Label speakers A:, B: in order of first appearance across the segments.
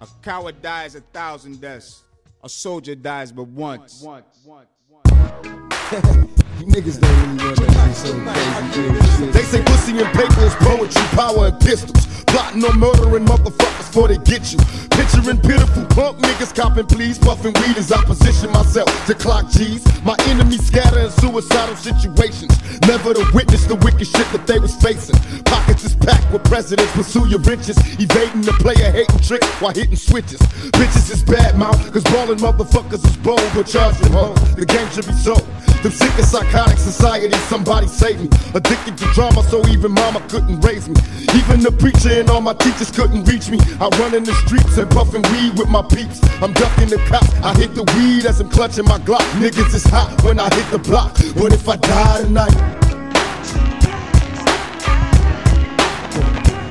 A: A coward dies a thousand deaths. A soldier dies but once.
B: Niggas don't really want that.
C: They say pussy and paper is poetry, power and pistols. Plotting on murdering motherfuckers before they get you. Picturing pitiful punk niggas copping pleas, puffing weed as I position myself to clock G's. My enemies scatter in suicidal situations. Never to witness the wicked shit that they was facing. Pockets is packed with presidents, pursue your riches. Evading the player hating tricks while hitting switches. Bitches is bad mouth, cause ballin' motherfuckers is bold, but charge them home. The game should be sold. Them sick and society, somebody save me. Addicted to drama, so even mama couldn't raise me. Even the preacher and all my teachers couldn't reach me. I run in the streets and puffin' weed with my peeps. I'm ducking the cops. I hit the weed as I'm clutching my Glock. Niggas is hot when I hit the block. What if I die tonight?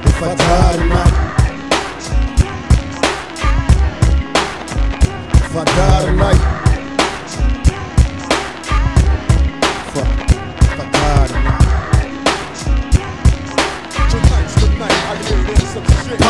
C: If I die tonight. If I die tonight.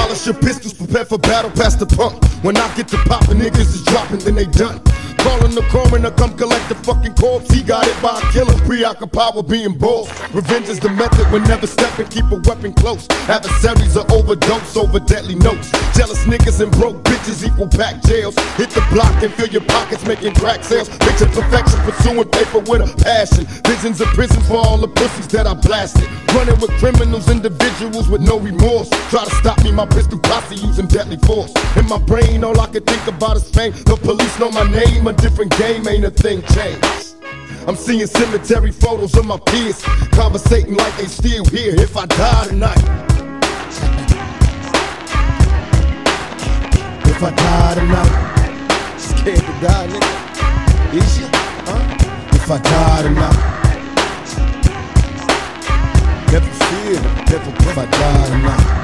C: Polish your pistols, prepare for battle, past the pump. When I get to poppin', niggas is dropping, then they done. Calling the coroner, come collect the fucking corpse. He got it by a killer, preoccupied with being bold. Revenge is the method, when never stepping, keep a weapon close. Adversaries are overdose over deadly notes. Jealous niggas and broke bitches equal pack jails. Hit the block and fill your pockets, making crack sales. Picture perfection, pursuing paper with a passion. Visions of prisons for all the pussies that I blasted. Running with criminals, individuals with no remorse. Try to stop me, my pistol posse using deadly force. In my brain, all I can think about is fame. The police know my name, a different game, ain't a thing changed. I'm seeing cemetery photos of my peers, conversating like they still here. If I die tonight, if I die tonight,
B: Scared to die, nigga. Is you? Huh?
C: if I die tonight,
B: Never fear, never
C: if I die tonight.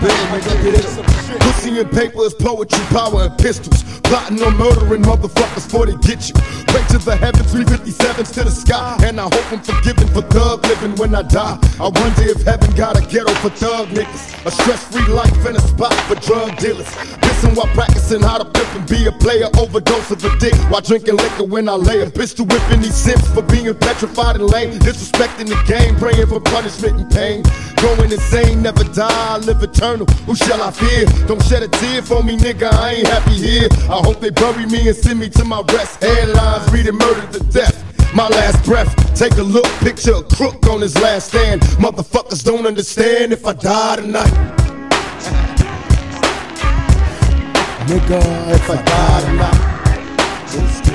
C: Pussy and paper is poetry, power and pistols. Plotting on murdering motherfuckers before they get you. Pray to the heavens, 357s to the sky. And I hope I'm forgiven for thug living when I die. I wonder if heaven got a ghetto for thug niggas. A stress free life and a spot for drug dealers. Listen while practicing how to pimp and be a player. Overdose of a dick while drinking liquor when I lay a pistol whipping these simps for being petrified and lame. Disrespecting the game, praying for punishment and pain. Going insane, never die, I live eternal. Who shall I fear? Don't shed a tear for me, nigga. I ain't happy here. I hope they bury me and send me to my rest. Headlines reading murder to death. My last breath, take a look, picture a crook on his last stand. Motherfuckers don't understand if I die tonight. nigga, if I die tonight.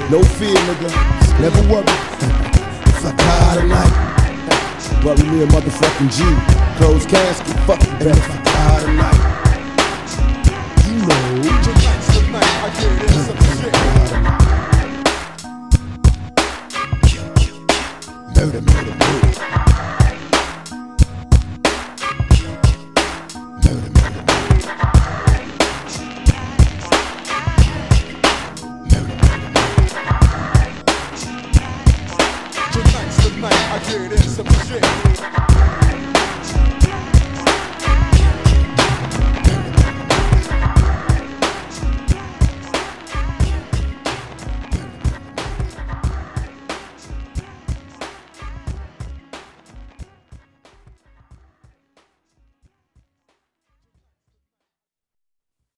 C: No fear, nigga, never worry. If I die tonight, bury me a motherfucking G. close casket, fuck it, and if I die tonight, you know. Murder, murder, murder. dirty.